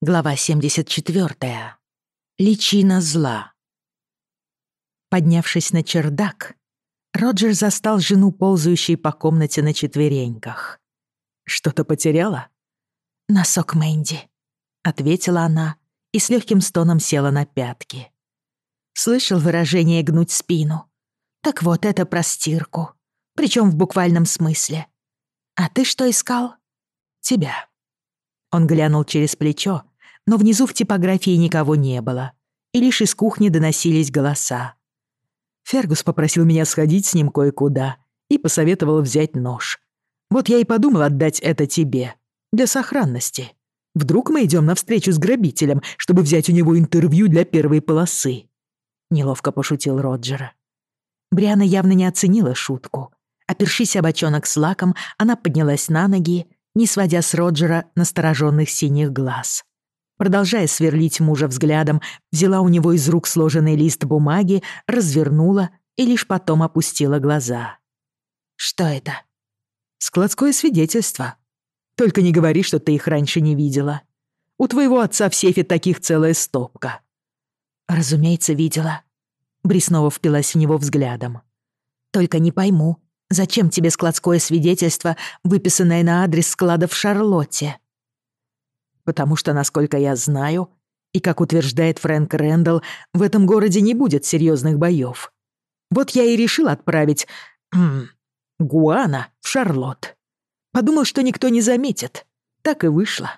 Глава 74. Личина зла. Поднявшись на чердак, Роджер застал жену, ползающей по комнате на четвереньках. «Что-то потеряла?» «Носок Мэнди», — ответила она и с легким стоном села на пятки. Слышал выражение «гнуть спину». Так вот, это про стирку. Причем в буквальном смысле. А ты что искал? Тебя. Он глянул через плечо, но внизу в типографии никого не было, и лишь из кухни доносились голоса. Фергус попросил меня сходить с ним кое-куда и посоветовал взять нож. Вот я и подумал отдать это тебе, для сохранности. Вдруг мы идем навстречу с грабителем, чтобы взять у него интервью для первой полосы?» Неловко пошутил Роджера. Бриана явно не оценила шутку. Опершись об бочонок с лаком, она поднялась на ноги, не сводя с Роджера настороженных синих глаз продолжая сверлить мужа взглядом, взяла у него из рук сложенный лист бумаги, развернула и лишь потом опустила глаза. «Что это?» «Складское свидетельство. Только не говори, что ты их раньше не видела. У твоего отца в сейфе таких целая стопка». «Разумеется, видела». Бриснова впилась в него взглядом. «Только не пойму, зачем тебе складское свидетельство, выписанное на адрес склада в Шарлотте?» потому что, насколько я знаю, и как утверждает Фрэнк Рэндалл, в этом городе не будет серьезных боев. Вот я и решил отправить Гуана в Шарлотт. Подумал, что никто не заметит. Так и вышло.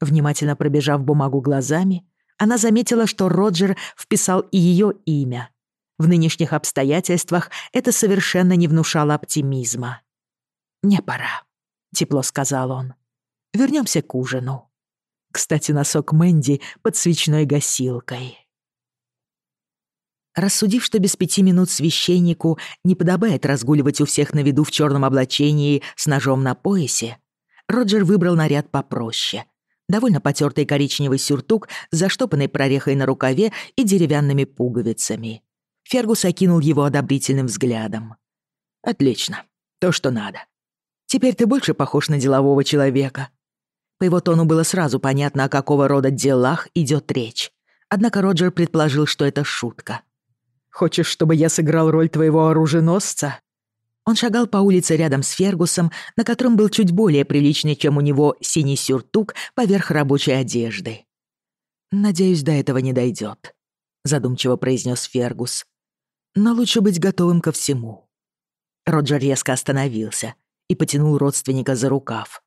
Внимательно пробежав бумагу глазами, она заметила, что Роджер вписал и ее имя. В нынешних обстоятельствах это совершенно не внушало оптимизма. «Мне пора», — тепло сказал он. Вернемся к ужину. Кстати, носок Мэнди под свечной гасилкой. Рассудив, что без пяти минут священнику не подобает разгуливать у всех на виду в черном облачении с ножом на поясе, Роджер выбрал наряд попроще. Довольно потертый коричневый сюртук с заштопанной прорехой на рукаве и деревянными пуговицами. Фергус окинул его одобрительным взглядом. «Отлично. То, что надо. Теперь ты больше похож на делового человека. По его тону было сразу понятно, о какого рода делах идет речь. Однако Роджер предположил, что это шутка. «Хочешь, чтобы я сыграл роль твоего оруженосца?» Он шагал по улице рядом с Фергусом, на котором был чуть более приличный, чем у него, синий сюртук поверх рабочей одежды. «Надеюсь, до этого не дойдет», — задумчиво произнес Фергус. «Но лучше быть готовым ко всему». Роджер резко остановился и потянул родственника за рукав.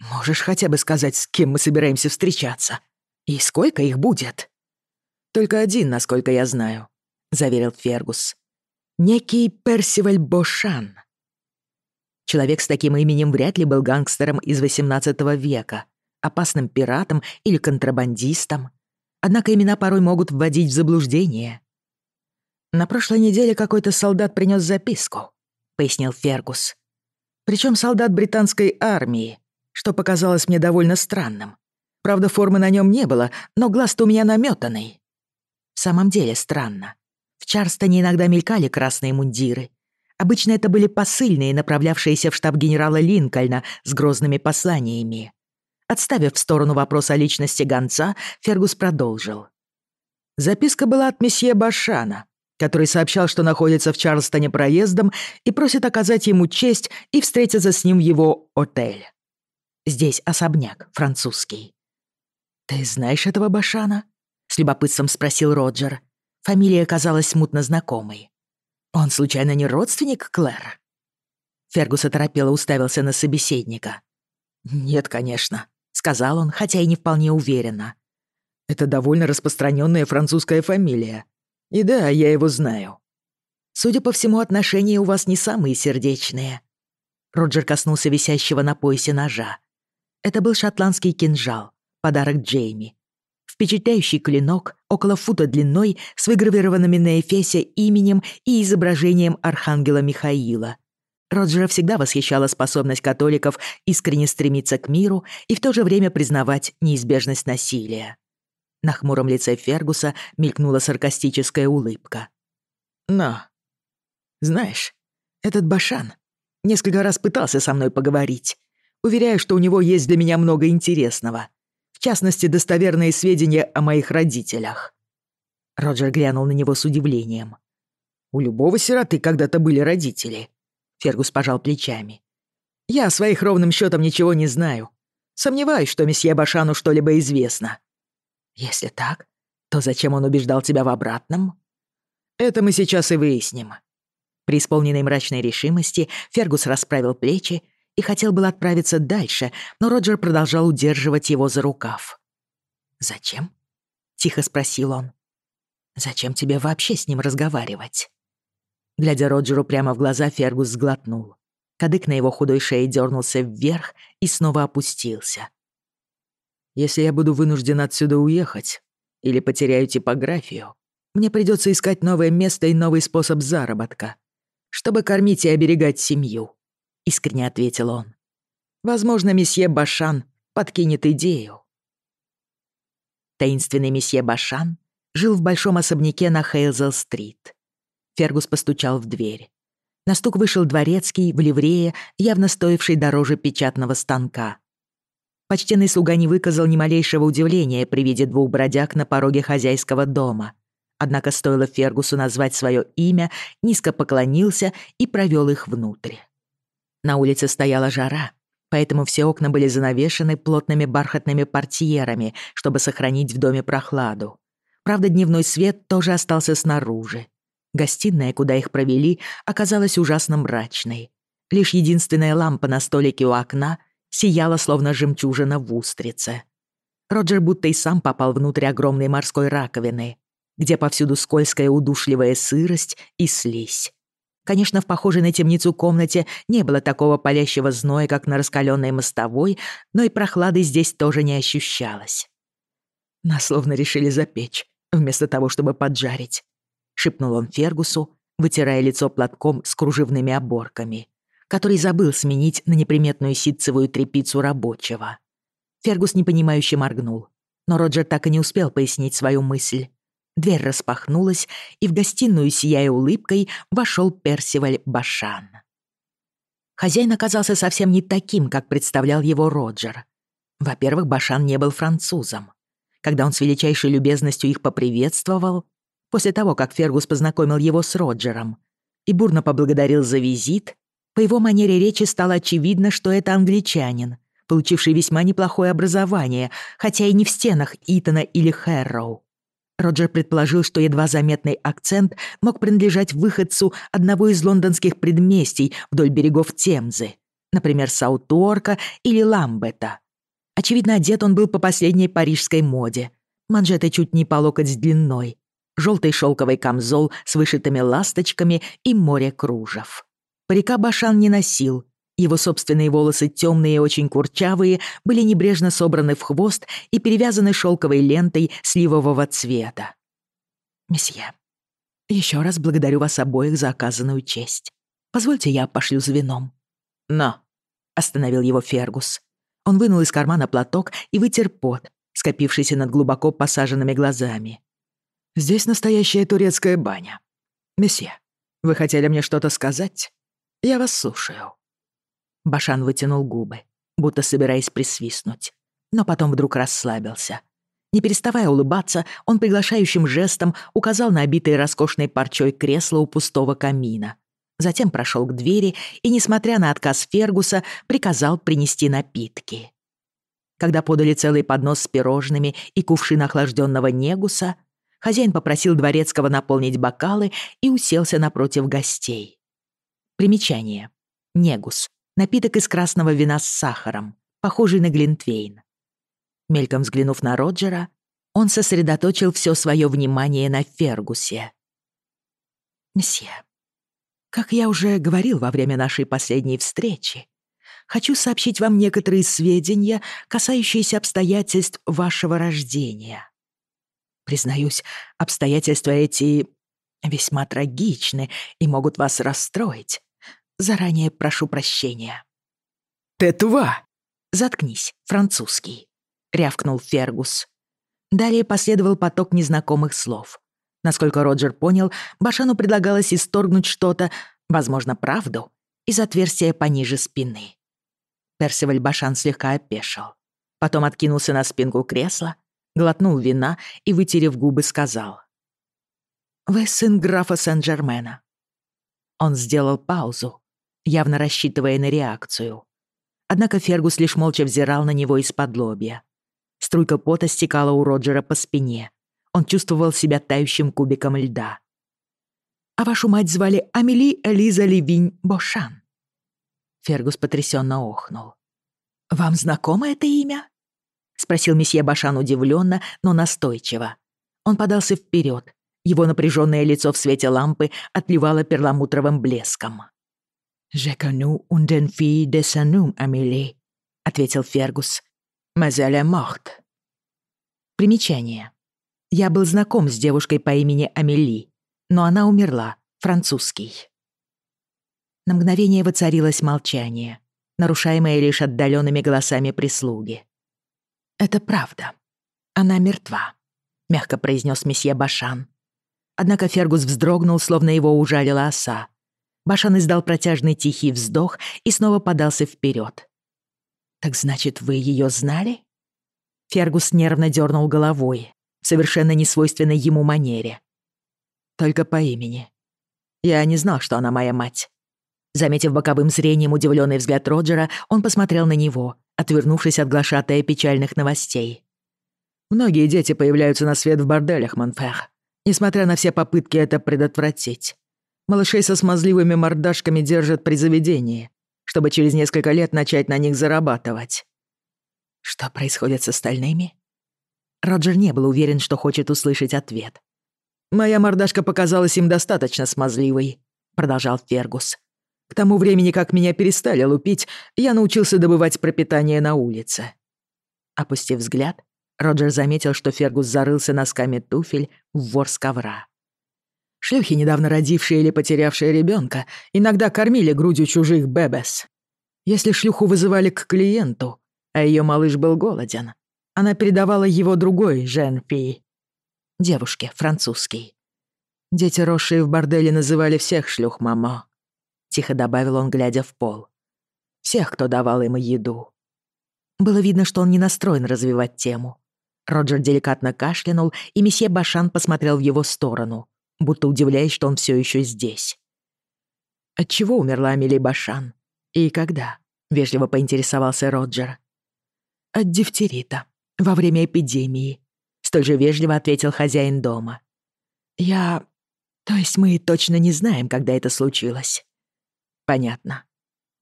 Можешь хотя бы сказать, с кем мы собираемся встречаться? И сколько их будет?» «Только один, насколько я знаю», — заверил Фергус. «Некий Персиваль Бошан». Человек с таким именем вряд ли был гангстером из XVIII века, опасным пиратом или контрабандистом. Однако имена порой могут вводить в заблуждение. «На прошлой неделе какой-то солдат принёс записку», — пояснил Фергус. «Причём солдат британской армии, что показалось мне довольно странным. Правда, формы на нем не было, но глаз-то у меня намётанный. В самом деле странно. В Чарстоне иногда мелькали красные мундиры. Обычно это были посыльные, направлявшиеся в штаб генерала Линкольна с грозными посланиями. Отставив в сторону вопрос о личности гонца, Фергус продолжил. Записка была от месье Башана, который сообщал, что находится в Чарльстоне проездом и просит оказать ему честь и встретиться с ним в его отель здесь особняк французский». «Ты знаешь этого Башана?» — с любопытством спросил Роджер. Фамилия казалась смутно знакомой. «Он, случайно, не родственник Клэр?» Фергус оторопело уставился на собеседника. «Нет, конечно», — сказал он, хотя и не вполне уверенно. «Это довольно распространенная французская фамилия. И да, я его знаю». «Судя по всему, отношения у вас не самые сердечные». Роджер коснулся висящего на поясе ножа. Это был шотландский кинжал, подарок Джейми. Впечатляющий клинок, около фута длиной, с выгравированными на эфесе именем и изображением архангела Михаила. Роджера всегда восхищала способность католиков искренне стремиться к миру и в то же время признавать неизбежность насилия. На хмуром лице Фергуса мелькнула саркастическая улыбка. «Но, знаешь, этот Башан несколько раз пытался со мной поговорить уверяя, что у него есть для меня много интересного, в частности, достоверные сведения о моих родителях. Роджер глянул на него с удивлением. «У любого сироты когда-то были родители», — Фергус пожал плечами. «Я о своих ровным счетом ничего не знаю. Сомневаюсь, что месье Башану что-либо известно». «Если так, то зачем он убеждал тебя в обратном?» «Это мы сейчас и выясним». При исполненной мрачной решимости Фергус расправил плечи и хотел был отправиться дальше, но Роджер продолжал удерживать его за рукав. «Зачем?» — тихо спросил он. «Зачем тебе вообще с ним разговаривать?» Глядя Роджеру прямо в глаза, Фергус сглотнул. Кадык на его худой шее дернулся вверх и снова опустился. «Если я буду вынужден отсюда уехать или потеряю типографию, мне придется искать новое место и новый способ заработка, чтобы кормить и оберегать семью», искренне ответил он. «Возможно, месье Башан подкинет идею». Таинственный месье Башан жил в большом особняке на Хейлзел-стрит. Фергус постучал в дверь. На стук вышел дворецкий в ливрее, явно стоивший дороже печатного станка. Почтенный слуга не выказал ни малейшего удивления при виде двух бродяг на пороге хозяйского дома. Однако стоило Фергусу назвать свое имя, низко поклонился и провел их внутрь. На улице стояла жара, поэтому все окна были занавешены плотными бархатными портьерами, чтобы сохранить в доме прохладу. Правда, дневной свет тоже остался снаружи. Гостиная, куда их провели, оказалась ужасно мрачной. Лишь единственная лампа на столике у окна сияла, словно жемчужина в устрице. Роджер будто и сам попал внутрь огромной морской раковины, где повсюду скользкая удушливая сырость и слизь. Конечно, в похожей на темницу комнате не было такого палящего зноя, как на раскаленной мостовой, но и прохлады здесь тоже не ощущалось. «Нас словно решили запечь, вместо того, чтобы поджарить», — шепнул он Фергусу, вытирая лицо платком с кружевными оборками, который забыл сменить на неприметную ситцевую тряпицу рабочего. Фергус непонимающе моргнул, но Роджер так и не успел пояснить свою мысль. Дверь распахнулась, и в гостиную, сияя улыбкой, вошел Персиваль Башан. Хозяин оказался совсем не таким, как представлял его Роджер. Во-первых, Башан не был французом. Когда он с величайшей любезностью их поприветствовал, после того, как Фергус познакомил его с Роджером, и бурно поблагодарил за визит, по его манере речи стало очевидно, что это англичанин, получивший весьма неплохое образование, хотя и не в стенах Итона или Хэрроу. Роджер предположил, что едва заметный акцент мог принадлежать выходцу одного из лондонских предместий вдоль берегов Темзы, например, Саутуорка или Ламбета. Очевидно, одет он был по последней парижской моде. Манжеты чуть не по локоть длиной, желтый шелковый камзол с вышитыми ласточками и море кружев. Парика Башан не носил, его собственные волосы, темные и очень курчавые, были небрежно собраны в хвост и перевязаны шелковой лентой сливового цвета. «Месье, еще раз благодарю вас обоих за оказанную честь. Позвольте, я пошлю за вином». «Но», — остановил его Фергус. Он вынул из кармана платок и вытер пот, скопившийся над глубоко посаженными глазами. «Здесь настоящая турецкая баня. Месье, вы хотели мне что-то сказать? Я вас слушаю». Башан вытянул губы, будто собираясь присвистнуть, но потом вдруг расслабился. Не переставая улыбаться, он приглашающим жестом указал на обитое роскошной парчой кресло у пустого камина. Затем прошел к двери и, несмотря на отказ Фергуса, приказал принести напитки. Когда подали целый поднос с пирожными и кувшин охлажденного негуса, хозяин попросил дворецкого наполнить бокалы и уселся напротив гостей. Примечание. Негус. напиток из красного вина с сахаром, похожий на глинтвейн. Мельком взглянув на Роджера, он сосредоточил все свое внимание на Фергусе. «Мсье, как я уже говорил во время нашей последней встречи, хочу сообщить вам некоторые сведения, касающиеся обстоятельств вашего рождения. Признаюсь, обстоятельства эти весьма трагичны и могут вас расстроить, заранее прошу прощения». «Тетува!» «Заткнись, французский», — рявкнул Фергус. Далее последовал поток незнакомых слов. Насколько Роджер понял, Башану предлагалось исторгнуть что-то, возможно, правду, из отверстия пониже спины. Персиваль Башан слегка опешил. Потом откинулся на спинку кресла, глотнул вина и, вытерев губы, сказал. «Вы сын графа Сен-Жермена». Он сделал паузу, явно рассчитывая на реакцию. Однако Фергус лишь молча взирал на него из-под лобья. Струйка пота стекала у Роджера по спине. Он чувствовал себя тающим кубиком льда. «А вашу мать звали Амели Элиза Левинь Бошан?» Фергус потрясенно охнул. «Вам знакомо это имя?» — спросил месье Башан удивленно, но настойчиво. Он подался вперед. Его напряженное лицо в свете лампы отливало перламутровым блеском. «Je connu une fille de son nom, Amélie», — ответил Фергус. «Mais elle est morte». Примечание. Я был знаком с девушкой по имени Амели, но она умерла, французский. На мгновение воцарилось молчание нарушаемое лишь отдаленными голосами прислуги. «Это правда. Она мертва», — мягко произнес месье Башан. Однако Фергус вздрогнул, словно его ужалила оса. Башан издал протяжный тихий вздох и снова подался вперед. «Так значит, вы ее знали?» Фергус нервно дернул головой, в совершенно несвойственной ему манере. «Только по имени. Я не знал, что она моя мать. Заметив боковым зрением удивленный взгляд Роджера, он посмотрел на него, отвернувшись от глашатая печальных новостей. «Многие дети появляются на свет в борделях, Монфер, несмотря на все попытки это предотвратить. Малышей со смазливыми мордашками держат при заведении, чтобы через несколько лет начать на них зарабатывать». «Что происходит с остальными?» Роджер не был уверен, что хочет услышать ответ. «Моя мордашка показалась им достаточно смазливой», — продолжал Фергус. К тому времени, как меня перестали лупить, я научился добывать пропитание на улице. Опустив взгляд, Роджер заметил, что Фергус зарылся носками туфель в ворс ковра. Шлюхи, недавно родившие или потерявшие ребенка, иногда кормили грудью чужих бебес. Если шлюху вызывали к клиенту, а ее малыш был голоден, она передавала его другой жен Девушке, французский. Дети, росшие в борделе, называли всех шлюх мамо. Тихо добавил он, глядя в пол. Всех, кто давал им еду. Было видно, что он не настроен развивать тему. Роджер деликатно кашлянул, и месье Башан посмотрел в его сторону — будто удивляясь, что он все еще здесь. От чего умерла Эмили Башан? И когда?» — вежливо поинтересовался Роджер. «От дифтерита, во время эпидемии», — столь же вежливо ответил хозяин дома. «Я... То есть мы точно не знаем, когда это случилось». «Понятно».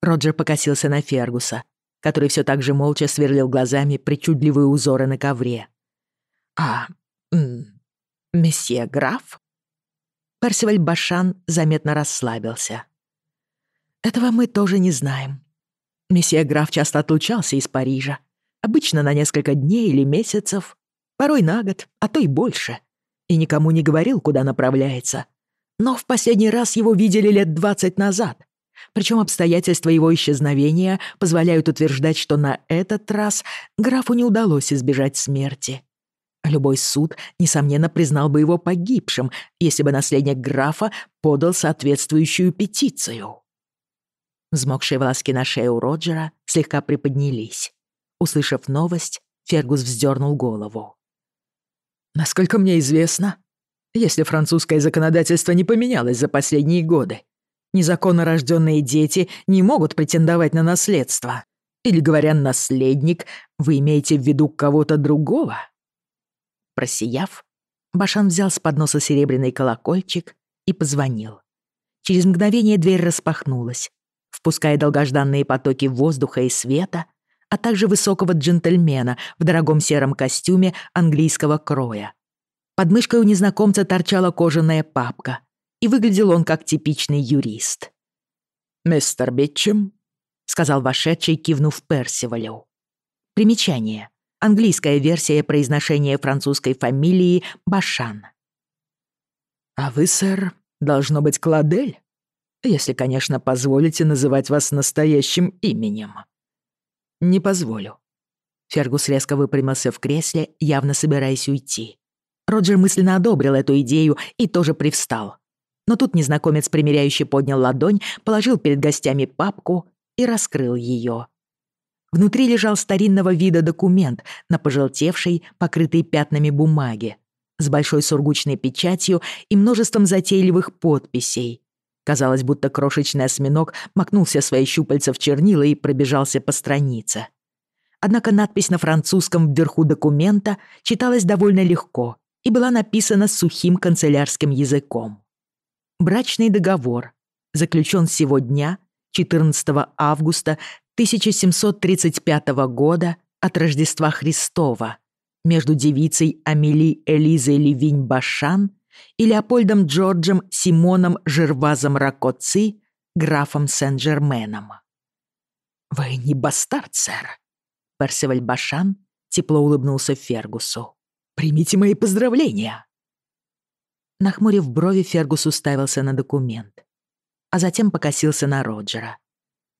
Роджер покосился на Фергуса, который все так же молча сверлил глазами причудливые узоры на ковре. «А... М месье граф?» Персиваль Башан заметно расслабился. «Этого мы тоже не знаем. Месье граф часто отлучался из Парижа, обычно на несколько дней или месяцев, порой на год, а то и больше, и никому не говорил, куда направляется. Но в последний раз его видели лет двадцать назад, причем обстоятельства его исчезновения позволяют утверждать, что Любой суд, несомненно, признал бы его погибшим, если бы наследник графа подал соответствующую петицию. Взмокшие волоски на шее у Роджера слегка приподнялись. Услышав новость, Фергус вздернул голову. «Насколько мне известно, если французское законодательство не поменялось за последние годы, незаконно рожденные дети не могут претендовать на наследство. Или, говоря «наследник», вы имеете в виду кого-то другого?» просияв, Башан взял с подноса серебряный колокольчик и позвонил. Через мгновение дверь распахнулась, впуская долгожданные потоки воздуха и света, а также высокого джентльмена в дорогом сером костюме английского кроя. Под мышкой у незнакомца торчала кожаная папка, и выглядел он как типичный юрист. «Мистер Битчем», — сказал вошедший, кивнув Персивалю. Примечание английская версия произношения французской фамилии Башан. «А вы, сэр, должно быть Кладель? Если, конечно, позволите называть вас настоящим именем». «Не позволю». Фергус резко выпрямился в кресле, явно собираясь уйти. Роджер мысленно одобрил эту идею и тоже привстал. Но тут незнакомец примеряющий, поднял ладонь, положил перед гостями папку и раскрыл ее. Внутри лежал старинного вида документ, на пожелтевшей, покрытой пятнами бумаге с большой сургучной печатью и множеством затейливых подписей. Казалось, будто крошечный осьминог макнулся свои щупальца в чернила и пробежался по странице. Однако надпись на французском вверху документа читалась довольно легко и была написана сухим канцелярским языком. «Брачный договор» заключен сегодня, 14 августа 1735 года от Рождества Христова между девицей Амели Элизой Левинь-Башан и Леопольдом Джорджем Симоном Жервазом Ракоци, графом Сен-Жерменом. «Вы не бастард, сэр!» Персиваль Башан тепло улыбнулся Фергусу. «Примите мои поздравления!» Нахмурив брови, Фергус уставился на документ, а затем покосился на Роджера —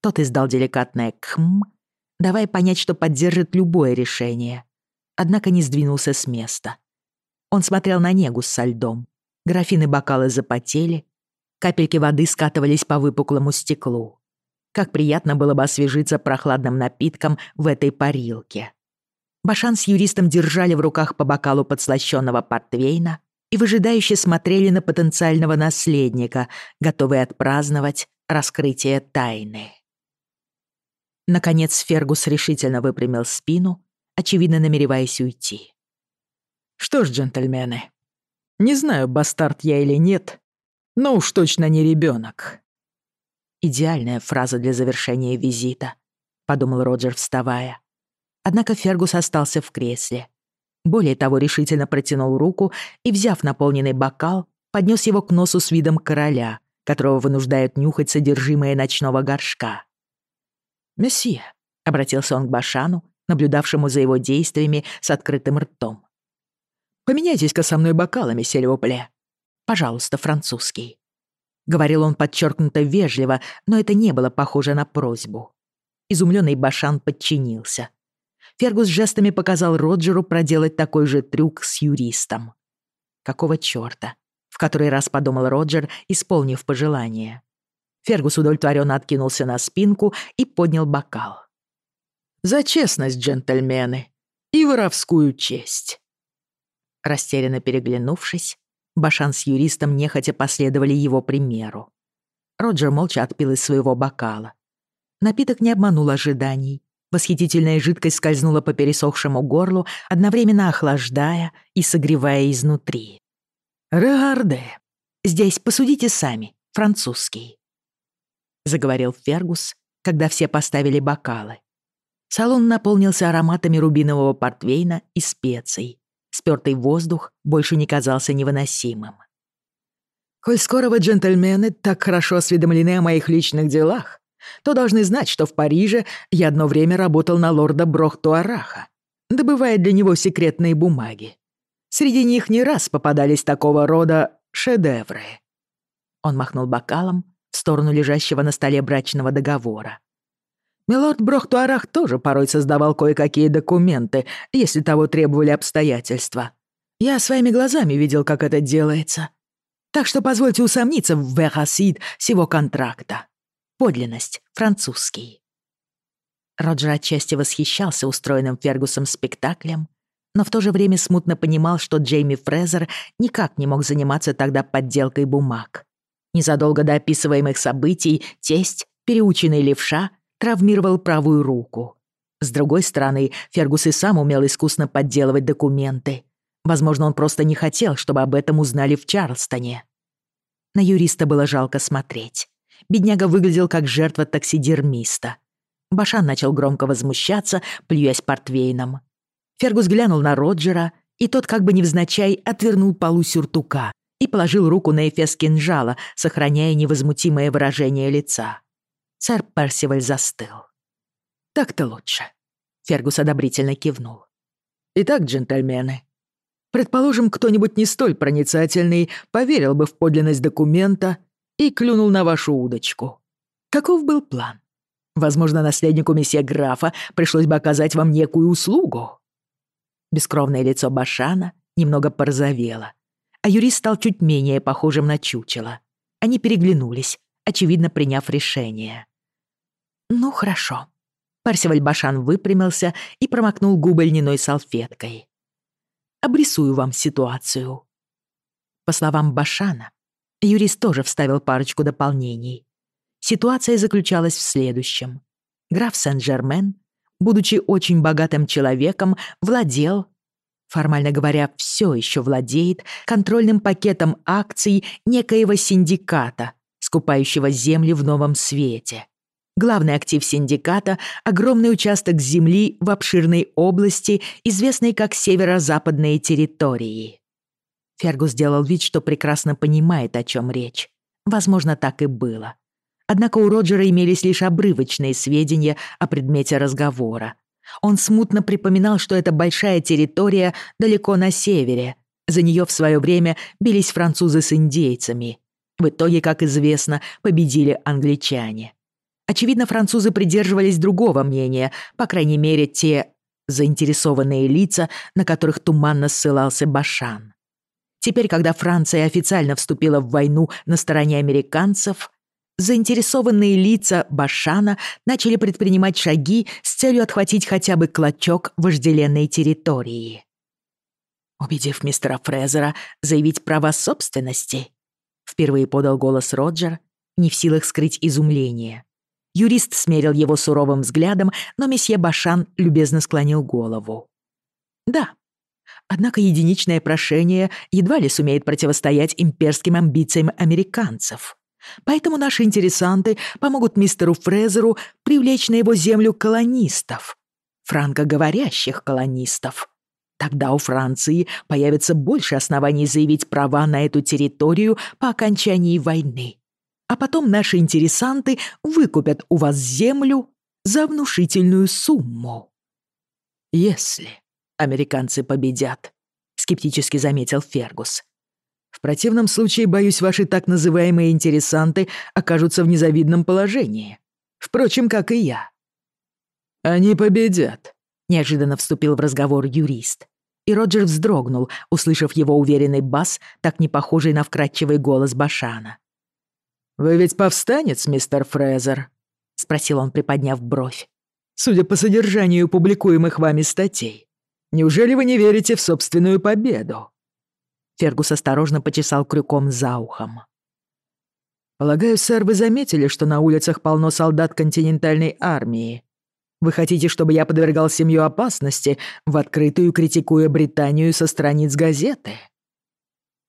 Тот издал деликатное «кхм», давая понять, что поддержит любое решение, однако не сдвинулся с места. Он смотрел на негу со льдом. Графины бокалы запотели, капельки воды скатывались по выпуклому стеклу. Как приятно было бы освежиться прохладным напитком в этой парилке. Башан с юристом держали в руках по бокалу подслащённого портвейна и выжидающе смотрели на потенциального наследника, готовые отпраздновать раскрытие тайны. Наконец Фергус решительно выпрямил спину, очевидно намереваясь уйти. «Что ж, джентльмены, не знаю, бастард я или нет, но уж точно не ребенок. «Идеальная фраза для завершения визита», — подумал Роджер, вставая. Однако Фергус остался в кресле. Более того, решительно протянул руку и, взяв наполненный бокал, поднес его к носу с видом короля, которого вынуждают нюхать содержимое ночного горшка. Месье, обратился он к Башану, наблюдавшему за его действиями с открытым ртом. «Поменяйтесь-ка со мной бокалами, сельвопле. Пожалуйста, французский». Говорил он подчеркнуто вежливо, но это не было похоже на просьбу. Изумленный Башан подчинился. Фергус жестами показал Роджеру проделать такой же трюк с юристом. Какого чёрта? В который раз подумал Роджер, исполнив пожелание. Фергус удовлетворенно откинулся на спинку и поднял бокал. «За честность, джентльмены, и воровскую честь!» Растерянно переглянувшись, Башан с юристом нехотя последовали его примеру. Роджер молча отпил из своего бокала. Напиток не обманул ожиданий. Восхитительная жидкость скользнула по пересохшему горлу, одновременно охлаждая и согревая изнутри. «Регарде! Здесь посудите сами, французский!» заговорил Фергус, когда все поставили бокалы. Салон наполнился ароматами рубинового портвейна и специй. Спёртый воздух больше не казался невыносимым. «Коль скоро вы, джентльмены, так хорошо осведомлены о моих личных делах, то должны знать, что в Париже я одно время работал на лорда Брохтуараха, добывая для него секретные бумаги. Среди них не раз попадались такого рода шедевры». Он махнул бокалом, в сторону лежащего на столе брачного договора. Милорд Брохтуарах тоже порой создавал кое-какие документы, если того требовали обстоятельства. Я своими глазами видел, как это делается. Так что позвольте усомниться в верасид всего контракта. Подлинность, французский. Роджер отчасти восхищался устроенным Фергусом спектаклем, но в то же время смутно понимал, что Джейми Фрезер никак не мог заниматься тогда подделкой бумаг. Незадолго до описываемых событий тесть, переученный левша, травмировал правую руку. С другой стороны, Фергус и сам умел искусно подделывать документы. Возможно, он просто не хотел, чтобы об этом узнали в Чарлстоне. На юриста было жалко смотреть. Бедняга выглядел как жертва таксидермиста. Башан начал громко возмущаться, плюясь портвейном. Фергус глянул на Роджера, и тот как бы невзначай отвернул полу сюртука, и положил руку на эфес кинжала, сохраняя невозмутимое выражение лица. Царь Персиваль застыл. «Так-то лучше», — Фергус одобрительно кивнул. «Итак, джентльмены, предположим, кто-нибудь не столь проницательный поверил бы в подлинность документа и клюнул на вашу удочку. Каков был план? Возможно, наследнику месье графа пришлось бы оказать вам некую услугу». Бескровное лицо Башана немного порозовело, а юрист стал чуть менее похожим на чучело. Они переглянулись, очевидно приняв решение. «Ну, хорошо». Парсиваль Башан выпрямился и промокнул губы льняной салфеткой. «Обрисую вам ситуацию». По словам Башана, юрист тоже вставил парочку дополнений. Ситуация заключалась в следующем. Граф Сен-Жермен, будучи очень богатым человеком, владел формально говоря, все еще владеет контрольным пакетом акций некоего синдиката, скупающего земли в новом свете. Главный актив синдиката — огромный участок земли в обширной области, известной как северо-западные территории. Фергус сделал вид, что прекрасно понимает, о чем речь. Возможно, так и было. Однако у Роджера имелись лишь обрывочные сведения о предмете разговора. Он смутно припоминал, что это большая территория далеко на севере. За нее в свое время бились французы с индейцами. В итоге, как известно, победили англичане. Очевидно, французы придерживались другого мнения, по крайней мере, те заинтересованные лица, на которых туманно ссылался Башан. Теперь, когда Франция официально вступила в войну на стороне американцев, заинтересованные лица Башана начали предпринимать шаги с целью отхватить хотя бы клочок вожделенной территории. Убедив мистера Фрезера заявить права собственности, впервые подал голос Роджер, не в силах скрыть изумление. Юрист смерил его суровым взглядом, но месье Башан любезно склонил голову. «Да, однако единичное прошение едва ли сумеет противостоять имперским амбициям американцев. Поэтому наши интересанты помогут мистеру Фрезеру привлечь на его землю колонистов, франкоговорящих колонистов. Тогда у Франции появится больше оснований заявить права на эту территорию по окончании войны. А потом наши интересанты выкупят у вас землю за внушительную сумму. Если американцы победят, скептически заметил Фергус. В противном случае, боюсь, ваши так называемые интересанты окажутся в незавидном положении. Впрочем, как и я». «Они победят», — неожиданно вступил в разговор юрист. И Роджер вздрогнул, услышав его уверенный бас, так не похожий на вкрадчивый голос Башана. «Вы ведь повстанец, мистер Фрезер?» — спросил он, приподняв бровь. «Судя по содержанию публикуемых вами статей, неужели вы не верите в собственную победу?» Фергус осторожно почесал крюком за ухом. «Полагаю, сэр, вы заметили, что на улицах полно солдат континентальной армии. Вы хотите, чтобы я подвергал семью опасности, в открытую критикуя Британию со страниц газеты?»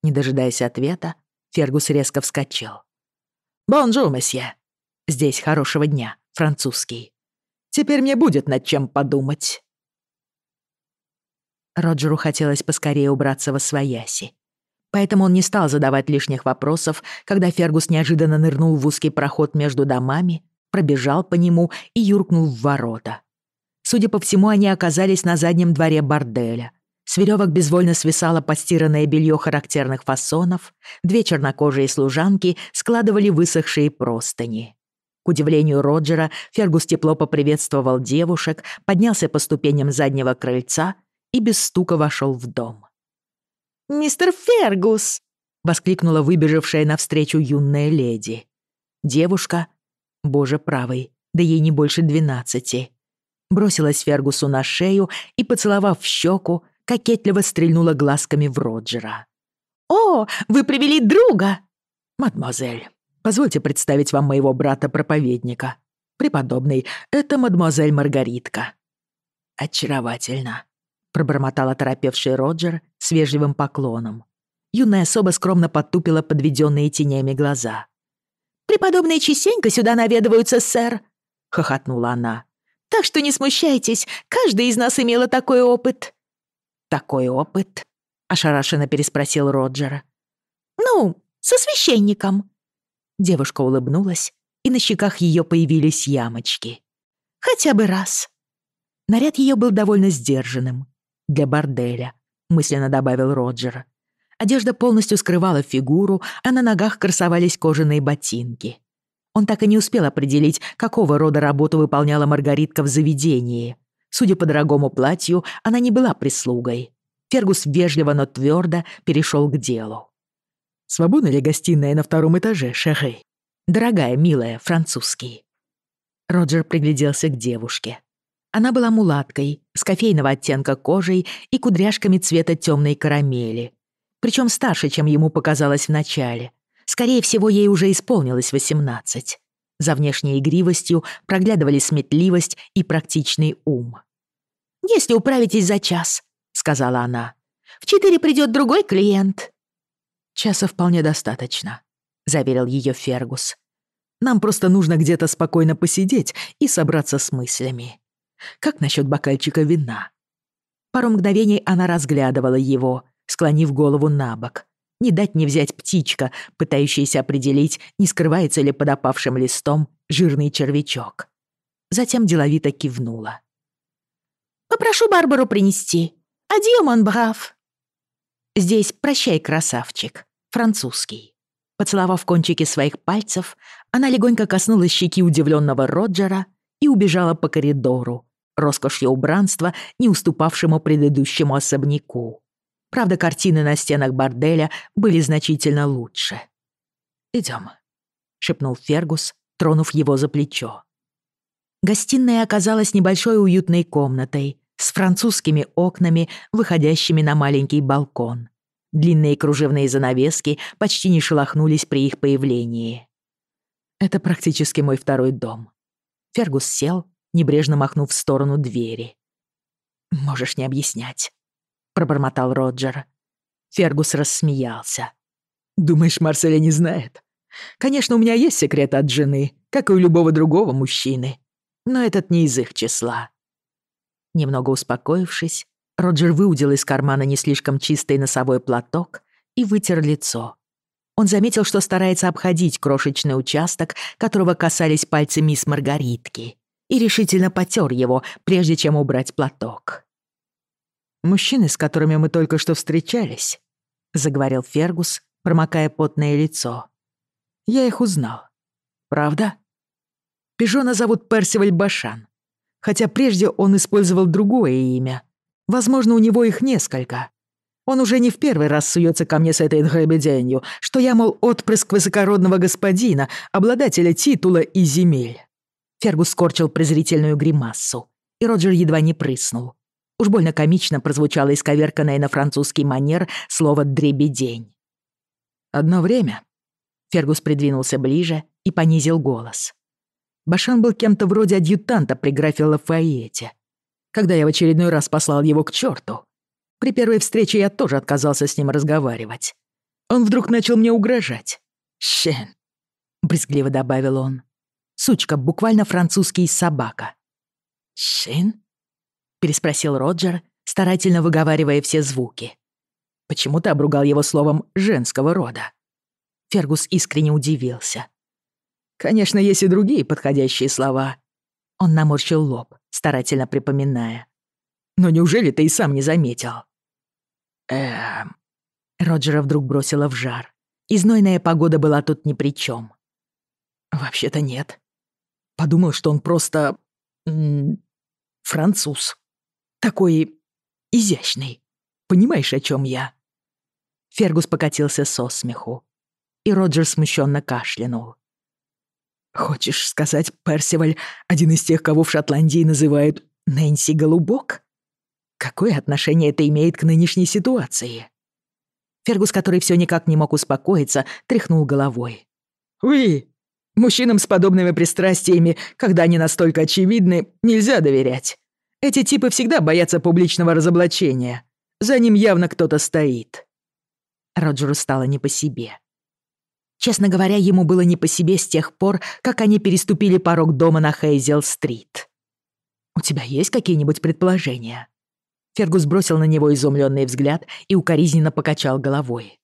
Не дожидаясь ответа, Фергус резко вскочил. «Бонжур, месье! Здесь хорошего дня, французский. Теперь мне будет над чем подумать». Роджеру хотелось поскорее убраться восвояси Поэтому он не стал задавать лишних вопросов, когда Фергус неожиданно нырнул в узкий проход между домами, пробежал по нему и юркнул в ворота. Судя по всему, они оказались на заднем дворе борделя. С веревок безвольно свисало постиранное белье характерных фасонов, две чернокожие служанки складывали высохшие простыни. К удивлению Роджера, Фергус тепло поприветствовал девушек, поднялся по ступеням заднего крыльца и без стука вошел в дом. «Мистер Фергус!» — воскликнула выбежавшая навстречу юная леди. Девушка, боже правый, да ей не больше двенадцати, бросилась Фергусу на шею и, поцеловав в щеку, кокетливо стрельнула глазками в Роджера. «О, вы привели друга!» «Мадемуазель, позвольте представить вам моего брата-проповедника. Преподобный, это мадемуазель Маргаритка». «Очаровательно», пробормотал оторопевший Роджер с вежливым поклоном. Юная особа скромно подтупила подведенные тенями глаза. «Преподобные частенько сюда наведываются, сэр!» — хохотнула она. «Так что не смущайтесь, каждый из нас имела такой опыт». «Такой опыт?» — ошарашенно переспросил Роджер. «Ну, со священником». Девушка улыбнулась, и на щеках ее появились ямочки. «Хотя бы раз». Наряд ее был довольно сдержанным, для борделя», — мысленно добавил Роджер. Одежда полностью скрывала фигуру, а на ногах красовались кожаные ботинки. Он так и не успел определить, какого рода работу выполняла Маргаритка в заведении. Судя по дорогому платью, она не была прислугой. Фергус вежливо, но твердо перешел к делу. «Свободна ли гостиная на втором этаже, Шахей?» «Дорогая, милая, французский». Роджер пригляделся к девушке. Она была мулаткой, с кофейного оттенка кожей и кудряшками цвета темной карамели. Причем старше, чем ему показалось вначале. Скорее всего, ей уже исполнилось 18. За внешней игривостью проглядывали сметливость и практичный ум. «Если управитесь за час», — сказала она, — «в четыре придет другой клиент». «Часа вполне достаточно», — заверил ее Фергус. «Нам просто нужно где-то спокойно посидеть и собраться с мыслями». Как насчет бокальчика вина? Пару мгновений она разглядывала его, склонив голову на бок. Не дать не взять птичка, пытающаяся определить, не скрывается ли под опавшим листом жирный червячок. Затем деловито кивнула. «Попрошу Барбару принести. Адьё, мон брав!» «Здесь прощай, красавчик. Французский». Поцеловав кончики своих пальцев, она легонько коснулась щеки удивленного Роджера и убежала по коридору, роскошью убранства, не уступавшему предыдущему особняку. Правда, картины на стенах борделя были значительно лучше. «Идём», — шепнул Фергус, тронув его за плечо. Гостиная оказалась небольшой уютной комнатой с французскими окнами, выходящими на маленький балкон. Длинные кружевные занавески почти не шелохнулись при их появлении. «Это практически мой второй дом». Фергус сел, небрежно махнув в сторону двери. «Можешь не объяснять», — пробормотал Роджер. Фергус рассмеялся. «Думаешь, Марселя не знает? Конечно, у меня есть секрет от жены, как и у любого другого мужчины, но этот не из их числа». Немного успокоившись, Роджер выудил из кармана не слишком чистый носовой платок и вытер лицо. Он заметил, что старается обходить крошечный участок, которого касались пальцы мисс Маргаритки и решительно потёр его, прежде чем убрать платок. «Мужчины, с которыми мы только что встречались», — заговорил Фергус, промокая потное лицо. «Я их узнал. Правда?» Пижона зовут Персиваль Башан. Хотя прежде он использовал другое имя. Возможно, у него их несколько. Он уже не в первый раз суется ко мне с этой дребеденью, что я, мол, отпрыск высокородного господина, обладателя титула и земель. Фергус скорчил презрительную гримассу, и Роджер едва не прыснул. Уж больно комично прозвучало исковерканное на французский манер слово «дребедень». «Одно время...» Фергус придвинулся ближе и понизил голос. Башан был кем-то вроде адъютанта при графе Лафаете. Когда я в очередной раз послал его к черту, при первой встрече я тоже отказался с ним разговаривать. Он вдруг начал мне угрожать. «Шен», — брезгливо добавил он, сучка буквально французский собака. «Шин?» — переспросил Роджер, старательно выговаривая все звуки. Почему-то обругал его словом «женского рода». Фергус искренне удивился. «Конечно, есть и другие подходящие слова». Он наморщил лоб, старательно припоминая. «Но неужели ты и сам не заметил?» «Эм...» Роджера вдруг бросила в жар. Изнойная погода была тут ни при чем. «Вообще-то нет подумал, что он просто... француз. Такой изящный. Понимаешь, о чем я?» Фергус покатился со смеху, и Роджер смущенно кашлянул. «Хочешь сказать, Персиваль один из тех, кого в Шотландии называют Нэнси Голубок? Какое отношение это имеет к нынешней ситуации?» Фергус, который все никак не мог успокоиться, тряхнул головой. «Уи, Мужчинам с подобными пристрастиями, когда они настолько очевидны, нельзя доверять. Эти типы всегда боятся публичного разоблачения. За ним явно кто-то стоит. Роджеру стало не по себе. Честно говоря, ему было не по себе с тех пор, как они переступили порог дома на Хейзел-стрит. «У тебя есть какие-нибудь предположения?» Фергус бросил на него изумленный взгляд и укоризненно покачал головой.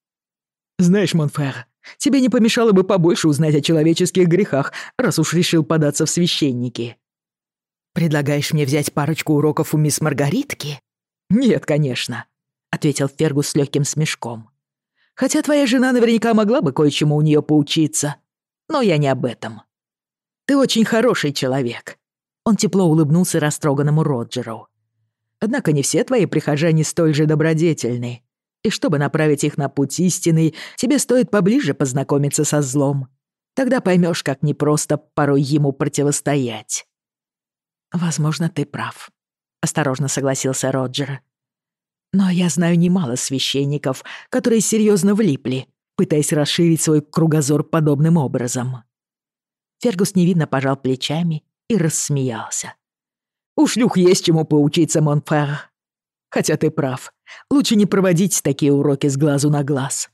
«Знаешь, Монфер, Тебе не помешало бы побольше узнать о человеческих грехах, раз уж решил податься в священники. Предлагаешь мне взять парочку уроков у мисс Маргаритки? Нет, конечно, ответил Фергус с легким смешком. Хотя твоя жена наверняка могла бы кое-чему у нее поучиться. Но я не об этом. Ты очень хороший человек. Он тепло улыбнулся растроганному Роджеру. Однако не все твои прихожане столь же добродетельны и чтобы направить их на путь истинный, тебе стоит поближе познакомиться со злом. Тогда поймешь, как непросто порой ему противостоять». «Возможно, ты прав», — осторожно согласился Роджер. «Но я знаю немало священников, которые серьезно влипли, пытаясь расширить свой кругозор подобным образом». Фергус невинно пожал плечами и рассмеялся. «У шлюх есть чему поучиться, Монфер хотя ты прав. Лучше не проводить такие уроки с глазу на глаз.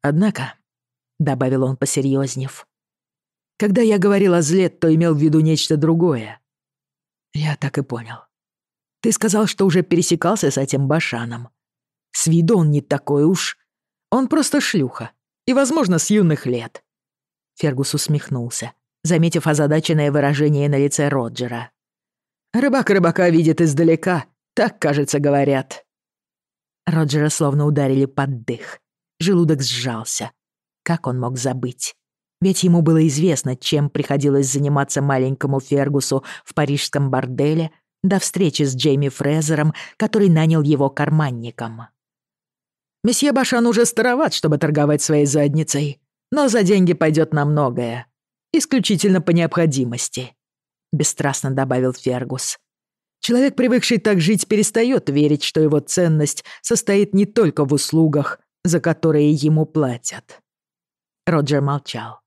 Однако, — добавил он, посерьезнев, — когда я говорил о зле, то имел в виду нечто другое. Я так и понял. Ты сказал, что уже пересекался с этим Башаном. С виду он не такой уж. Он просто шлюха. И, возможно, с юных лет. Фергус усмехнулся, заметив озадаченное выражение на лице Роджера. «Рыбак рыбака видит издалека, так, кажется, говорят». Роджера словно ударили под дых. Желудок сжался. Как он мог забыть? Ведь ему было известно, чем приходилось заниматься маленькому Фергусу в парижском борделе до встречи с Джейми Фрезером, который нанял его карманником. «Месье Башан уже староват, чтобы торговать своей задницей, но за деньги пойдет на многое. Исключительно по необходимости», — бесстрастно добавил Фергус. Человек, привыкший так жить, перестает верить, что его ценность состоит не только в услугах, за которые ему платят. Роджер молчал.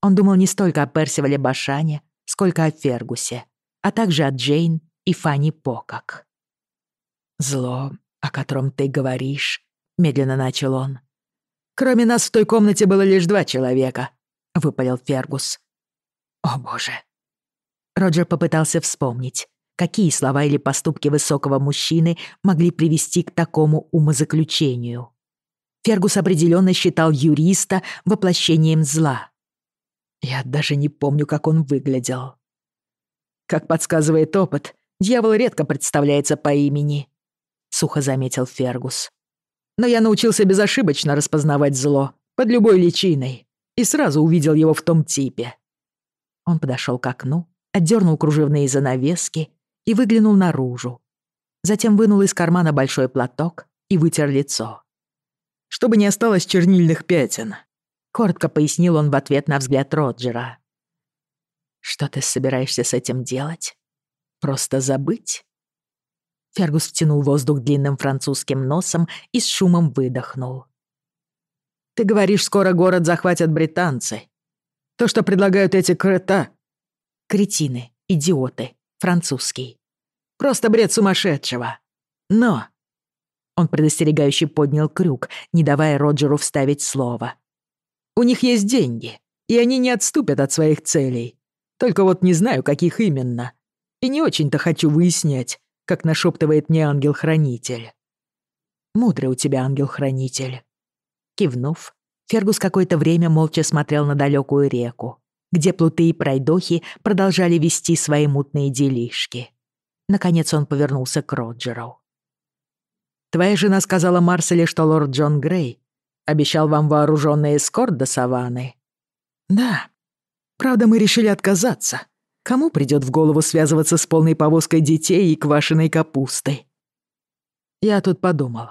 Он думал не столько о Персивале Башане, сколько о Фергусе, а также о Джейн и Фанни Покок. «Зло, о котором ты говоришь», — медленно начал он. «Кроме нас в той комнате было лишь два человека», — выпалил Фергус. «О боже». Роджер попытался вспомнить, какие слова или поступки высокого мужчины могли привести к такому умозаключению. Фергус определенно считал юриста воплощением зла. Я даже не помню, как он выглядел. Как подсказывает опыт, дьявол редко представляется по имени, — сухо заметил Фергус. Но я научился безошибочно распознавать зло под любой личиной и сразу увидел его в том типе. Он подошел к окну, отдернул кружевные занавески и выглянул наружу. Затем вынул из кармана большой платок и вытер лицо. «Чтобы не осталось чернильных пятен», — коротко пояснил он в ответ на взгляд Роджера. «Что ты собираешься с этим делать? Просто забыть?» Фергус втянул воздух длинным французским носом и с шумом выдохнул. «Ты говоришь, скоро город захватят британцы. То, что предлагают эти крыта...» «Кретины, идиоты, французский. Просто бред сумасшедшего. Но...» Он предостерегающе поднял крюк, не давая Роджеру вставить слово. «У них есть деньги, и они не отступят от своих целей. Только вот не знаю, каких именно. И не очень-то хочу выяснять, как нашептывает мне ангел-хранитель». «Мудрый у тебя ангел-хранитель». Кивнув, Фергус какое-то время молча смотрел на далекую реку, где плуты и пройдохи продолжали вести свои мутные делишки наконец он повернулся к Роджеру. «Твоя жена сказала Марселе, что лорд Джон Грей обещал вам вооруженный эскорт до Саванны?» «Да. Правда, мы решили отказаться. Кому придёт в голову связываться с полной повозкой детей и квашеной капустой?» «Я тут подумал».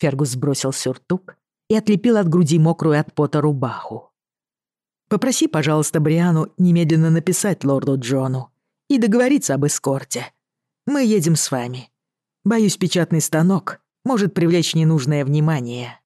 Фергус сбросил сюртук и отлепил от груди мокрую от пота рубаху. «Попроси, пожалуйста, Бриану немедленно написать лорду Джону и договориться об эскорте. Мы едем с вами. Боюсь, печатный станок может привлечь ненужное внимание.